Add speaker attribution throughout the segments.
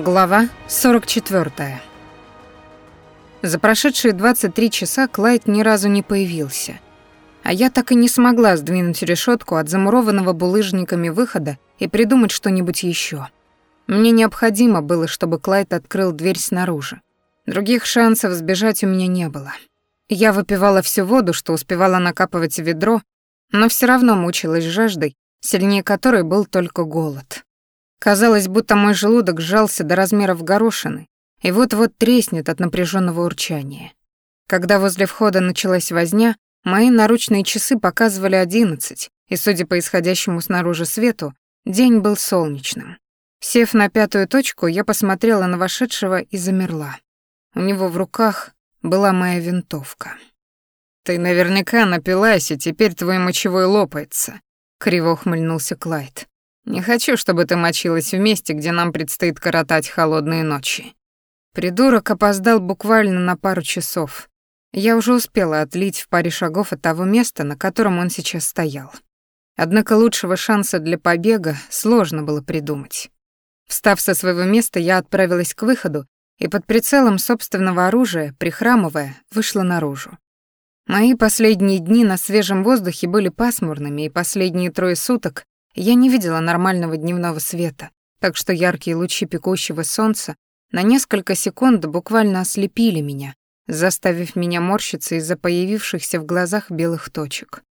Speaker 1: Глава 44. За прошедшие 23 часа Клайд ни разу не появился. А я так и не смогла сдвинуть решетку от замурованного булыжниками выхода и придумать что-нибудь еще. Мне необходимо было, чтобы Клайд открыл дверь снаружи. Других шансов сбежать у меня не было. Я выпивала всю воду, что успевала накапывать в ведро, но все равно мучилась жаждой, сильнее которой был только голод. Казалось, будто мой желудок сжался до размеров горошины и вот-вот треснет от напряженного урчания. Когда возле входа началась возня, мои наручные часы показывали одиннадцать, и, судя по исходящему снаружи свету, день был солнечным. Сев на пятую точку, я посмотрела на вошедшего и замерла. У него в руках была моя винтовка. «Ты наверняка напилась, и теперь твой мочевой лопается», — криво ухмыльнулся Клайд. Не хочу, чтобы ты мочилась в месте, где нам предстоит коротать холодные ночи. Придурок опоздал буквально на пару часов. Я уже успела отлить в паре шагов от того места, на котором он сейчас стоял. Однако лучшего шанса для побега сложно было придумать. Встав со своего места, я отправилась к выходу и под прицелом собственного оружия, прихрамывая, вышла наружу. Мои последние дни на свежем воздухе были пасмурными, и последние трое суток я не видела нормального дневного света, так что яркие лучи пекущего солнца на несколько секунд буквально ослепили меня, заставив меня морщиться из-за появившихся в глазах белых точек.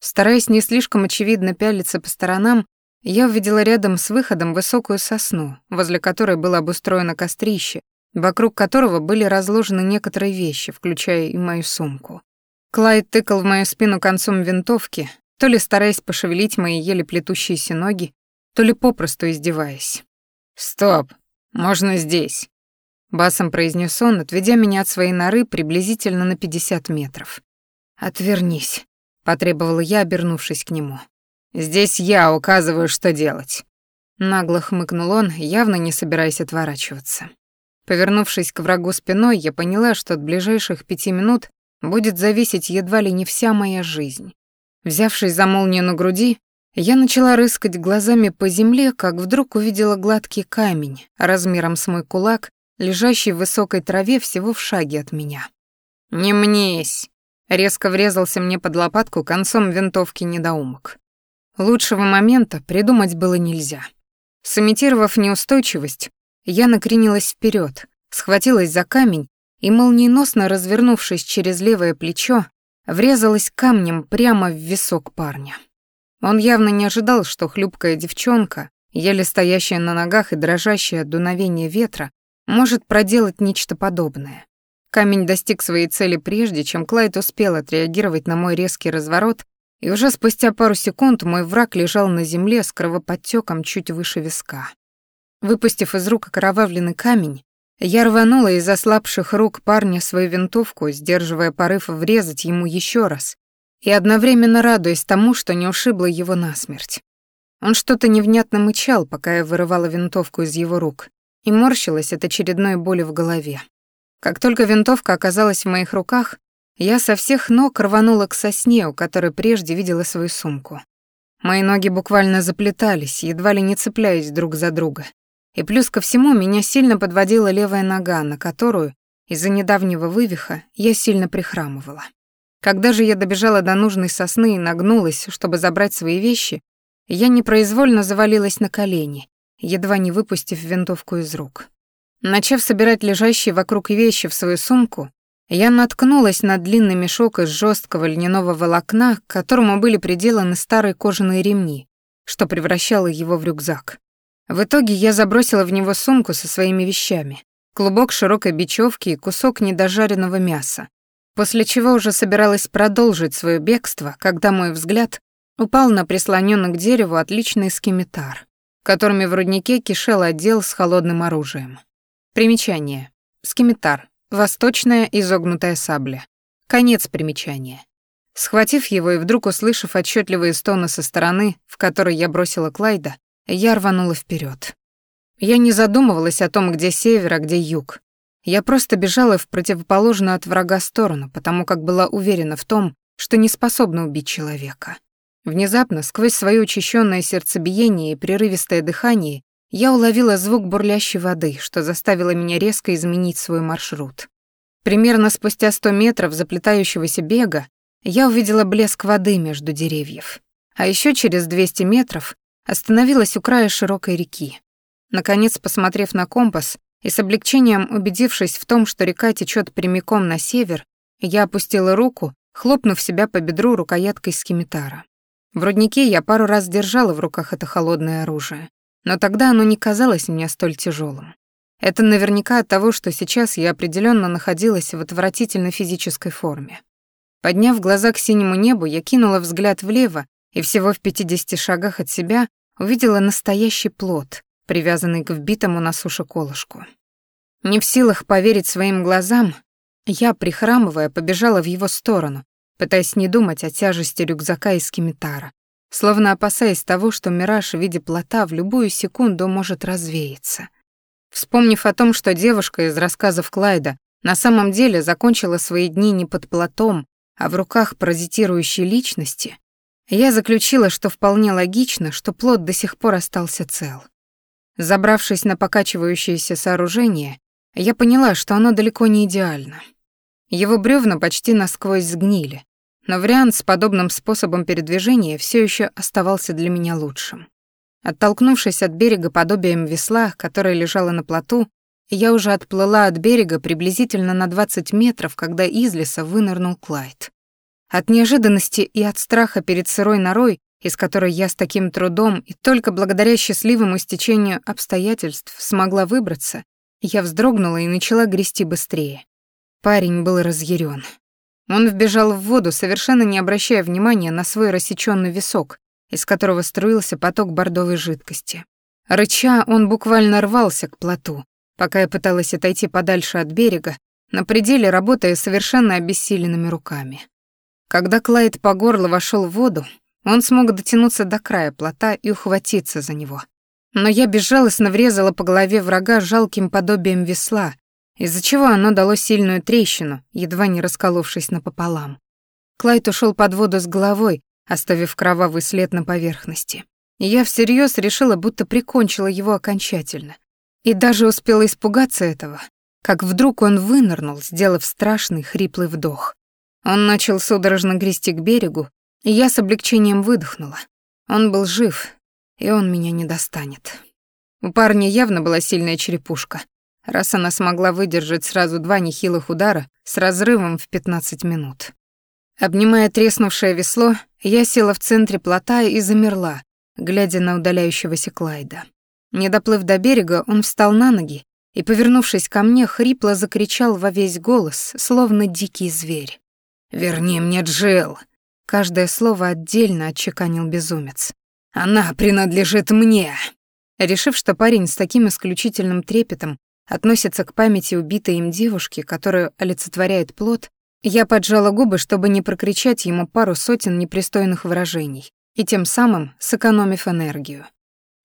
Speaker 1: Стараясь не слишком очевидно пялиться по сторонам, я увидела рядом с выходом высокую сосну, возле которой было обустроено кострище, вокруг которого были разложены некоторые вещи, включая и мою сумку. Клайд тыкал в мою спину концом винтовки, то ли стараясь пошевелить мои еле плетущиеся ноги, то ли попросту издеваясь. «Стоп! Можно здесь!» Басом произнес он, отведя меня от своей норы приблизительно на 50 метров. «Отвернись», — потребовала я, обернувшись к нему. «Здесь я указываю, что делать». Нагло хмыкнул он, явно не собираясь отворачиваться. Повернувшись к врагу спиной, я поняла, что от ближайших пяти минут будет зависеть едва ли не вся моя жизнь. Взявшись за молнию на груди, я начала рыскать глазами по земле, как вдруг увидела гладкий камень размером с мой кулак, лежащий в высокой траве всего в шаге от меня. «Не мнись!» — резко врезался мне под лопатку концом винтовки недоумок. Лучшего момента придумать было нельзя. Сымитировав неустойчивость, я накренилась вперед, схватилась за камень и, молниеносно развернувшись через левое плечо, врезалась камнем прямо в висок парня. Он явно не ожидал, что хлюпкая девчонка, еле стоящая на ногах и дрожащая от дуновения ветра, может проделать нечто подобное. Камень достиг своей цели прежде, чем Клайд успел отреагировать на мой резкий разворот, и уже спустя пару секунд мой враг лежал на земле с кровоподтёком чуть выше виска. Выпустив из рук окровавленный камень, я рванула из ослабших рук парня свою винтовку, сдерживая порыв врезать ему еще раз, и одновременно радуясь тому, что не ушибла его насмерть. Он что-то невнятно мычал, пока я вырывала винтовку из его рук, и морщилась от очередной боли в голове. Как только винтовка оказалась в моих руках, я со всех ног рванула к сосне, у которой прежде видела свою сумку. Мои ноги буквально заплетались, едва ли не цепляясь друг за друга. И плюс ко всему меня сильно подводила левая нога, на которую, из-за недавнего вывиха, я сильно прихрамывала. Когда же я добежала до нужной сосны и нагнулась, чтобы забрать свои вещи, я непроизвольно завалилась на колени, едва не выпустив винтовку из рук. Начав собирать лежащие вокруг вещи в свою сумку, я наткнулась на длинный мешок из жесткого льняного волокна, к которому были приделаны старые кожаные ремни, что превращало его в рюкзак. В итоге я забросила в него сумку со своими вещами, клубок широкой бечевки и кусок недожаренного мяса, после чего уже собиралась продолжить свое бегство, когда мой взгляд упал на прислоненный к дереву отличный скимитар, которыми в руднике кишел отдел с холодным оружием. Примечание. Скимитар. Восточная изогнутая сабля. Конец примечания. Схватив его и вдруг услышав отчетливые стоны со стороны, в которой я бросила Клайда, я рванула вперед. Я не задумывалась о том, где север, а где юг. Я просто бежала в противоположную от врага сторону, потому как была уверена в том, что не способна убить человека. Внезапно, сквозь свое учащенное сердцебиение и прерывистое дыхание, я уловила звук бурлящей воды, что заставило меня резко изменить свой маршрут. Примерно спустя сто метров заплетающегося бега я увидела блеск воды между деревьев. А еще через 200 метров остановилась у края широкой реки. Наконец, посмотрев на компас и с облегчением убедившись в том, что река течет прямиком на север, я опустила руку, хлопнув себя по бедру рукояткой скимитара. В руднике я пару раз держала в руках это холодное оружие, но тогда оно не казалось мне столь тяжелым. Это наверняка от того, что сейчас я определенно находилась в отвратительной физической форме. Подняв глаза к синему небу, я кинула взгляд влево и всего в 50 шагах от себя увидела настоящий плод, привязанный к вбитому на суше колышку. Не в силах поверить своим глазам, я, прихрамывая, побежала в его сторону, пытаясь не думать о тяжести рюкзака из кимитара, словно опасаясь того, что мираж в виде плота в любую секунду может развеяться. Вспомнив о том, что девушка из рассказов Клайда на самом деле закончила свои дни не под плотом, а в руках паразитирующей личности, я заключила, что вполне логично, что плод до сих пор остался цел. Забравшись на покачивающееся сооружение, я поняла, что оно далеко не идеально. Его бревна почти насквозь сгнили, но вариант с подобным способом передвижения все еще оставался для меня лучшим. Оттолкнувшись от берега подобием весла, которое лежало на плоту, я уже отплыла от берега приблизительно на 20 метров, когда из леса вынырнул Клайд. От неожиданности и от страха перед сырой норой, из которой я с таким трудом и только благодаря счастливому стечению обстоятельств смогла выбраться, я вздрогнула и начала грести быстрее. Парень был разъярен. Он вбежал в воду, совершенно не обращая внимания на свой рассечённый висок, из которого струился поток бордовой жидкости. Рыча, он буквально рвался к плоту, пока я пыталась отойти подальше от берега, на пределе работая совершенно обессиленными руками. Когда Клайд по горло вошел в воду, он смог дотянуться до края плота и ухватиться за него. Но я безжалостно врезала по голове врага жалким подобием весла, из-за чего оно дало сильную трещину, едва не расколовшись напополам. Клайд ушел под воду с головой, оставив кровавый след на поверхности. И я всерьез решила, будто прикончила его окончательно. И даже успела испугаться этого, как вдруг он вынырнул, сделав страшный хриплый вдох. Он начал судорожно грести к берегу, и я с облегчением выдохнула. Он был жив, и он меня не достанет. У парня явно была сильная черепушка, раз она смогла выдержать сразу два нехилых удара с разрывом в 15 минут. Обнимая треснувшее весло, я села в центре плота и замерла, глядя на удаляющегося Клайда. Не доплыв до берега, он встал на ноги и, повернувшись ко мне, хрипло закричал во весь голос, словно дикий зверь. «Верни мне Джилл!» Каждое слово отдельно отчеканил безумец. «Она принадлежит мне!» Решив, что парень с таким исключительным трепетом относится к памяти убитой им девушки, которую олицетворяет плод, я поджала губы, чтобы не прокричать ему пару сотен непристойных выражений и тем самым сэкономив энергию.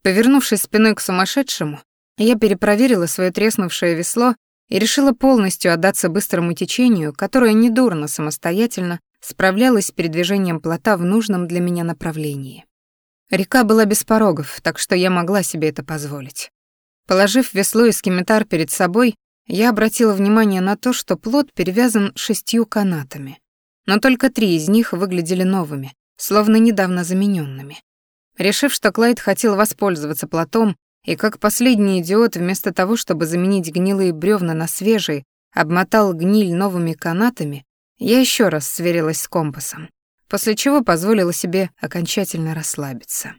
Speaker 1: Повернувшись спиной к сумасшедшему, я перепроверила свое треснувшее весло и решила полностью отдаться быстрому течению, которое недурно самостоятельно справлялось с передвижением плота в нужном для меня направлении. Река была без порогов, так что я могла себе это позволить. Положив весло и скимитар перед собой, я обратила внимание на то, что плот перевязан шестью канатами. Но только три из них выглядели новыми, словно недавно замененными. Решив, что Клайд хотел воспользоваться плотом, и как последний идиот, вместо того, чтобы заменить гнилые бревна на свежие, обмотал гниль новыми канатами, я еще раз сверилась с компасом, после чего позволила себе окончательно расслабиться.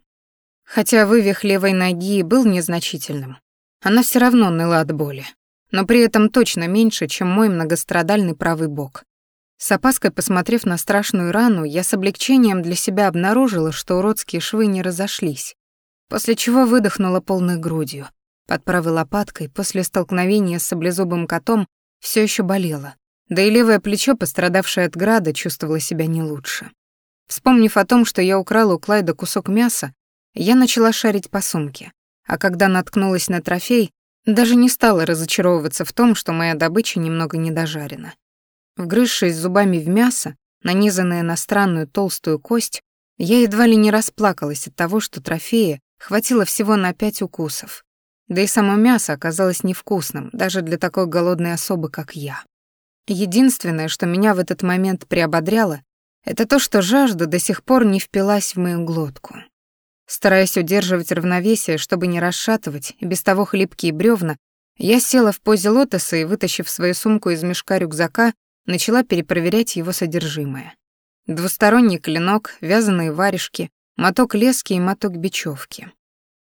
Speaker 1: Хотя вывих левой ноги был незначительным, она все равно ныла от боли, но при этом точно меньше, чем мой многострадальный правый бок. С опаской посмотрев на страшную рану, я с облегчением для себя обнаружила, что уродские швы не разошлись, после чего выдохнула полной грудью. Под правой лопаткой после столкновения с саблезубым котом все еще болело, да и левое плечо, пострадавшее от града, чувствовало себя не лучше. Вспомнив о том, что я украла у Клайда кусок мяса, я начала шарить по сумке а когда наткнулась на трофей, даже не стала разочаровываться в том, что моя добыча немного недожарена. Вгрызшись зубами в мясо, нанизанное на странную толстую кость, я едва ли не расплакалась от того, что трофея хватило всего на пять укусов, Да и само мясо оказалось невкусным, даже для такой голодной особы, как я. Единственное, что меня в этот момент приободряло, это то, что жажда до сих пор не впилась в мою глотку. Стараясь удерживать равновесие, чтобы не расшатывать без того хлипкие бревна, я села в позе лотоса и, вытащив свою сумку из мешка рюкзака, начала перепроверять его содержимое. Двусторонний клинок, вязаные варежки, моток лески и моток бечевки.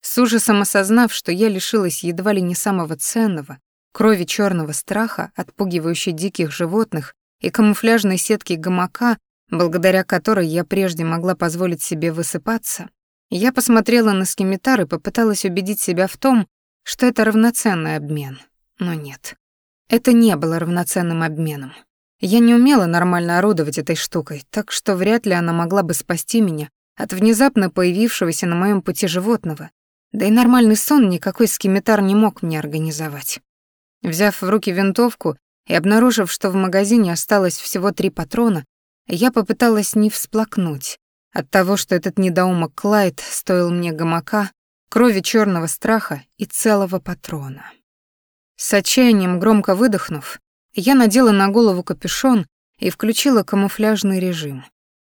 Speaker 1: С ужасом осознав, что я лишилась едва ли не самого ценного, крови черного страха, отпугивающей диких животных, и камуфляжной сетки гамака, благодаря которой я прежде могла позволить себе высыпаться, я посмотрела на скимитар и попыталась убедить себя в том, что это равноценный обмен. Но нет. Это не было равноценным обменом. Я не умела нормально орудовать этой штукой, так что вряд ли она могла бы спасти меня от внезапно появившегося на моем пути животного, да и нормальный сон никакой скимитар не мог мне организовать. Взяв в руки винтовку и обнаружив, что в магазине осталось всего три патрона, я попыталась не всплакнуть от того, что этот недоумок Клайд стоил мне гамака, крови черного страха и целого патрона. С отчаянием громко выдохнув, я надела на голову капюшон и включила камуфляжный режим.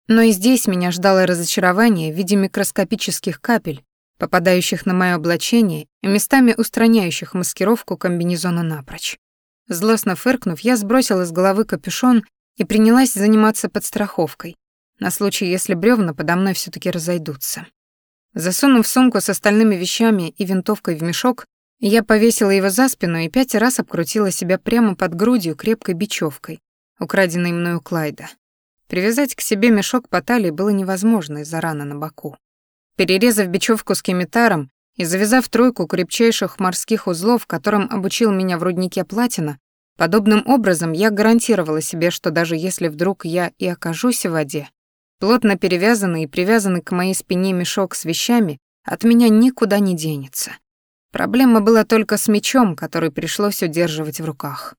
Speaker 1: Но и здесь меня ждало разочарование в виде микроскопических капель, попадающих на моё облачение и местами устраняющих маскировку комбинезона напрочь. Злостно фыркнув, я сбросила с головы капюшон и принялась заниматься подстраховкой, на случай, если бревна подо мной все таки разойдутся. Засунув сумку с остальными вещами и винтовкой в мешок, я повесила его за спину и пять раз обкрутила себя прямо под грудью крепкой бечевкой, украденной мною Клайда. Привязать к себе мешок по талии было невозможно из-за раны на боку. Перерезав бечевку с кемитаром и завязав тройку крепчайших морских узлов, которым обучил меня в руднике Платина, подобным образом я гарантировала себе, что даже если вдруг я и окажусь в воде, плотно перевязанный и привязанный к моей спине мешок с вещами от меня никуда не денется. Проблема была только с мечом, который пришлось удерживать в руках.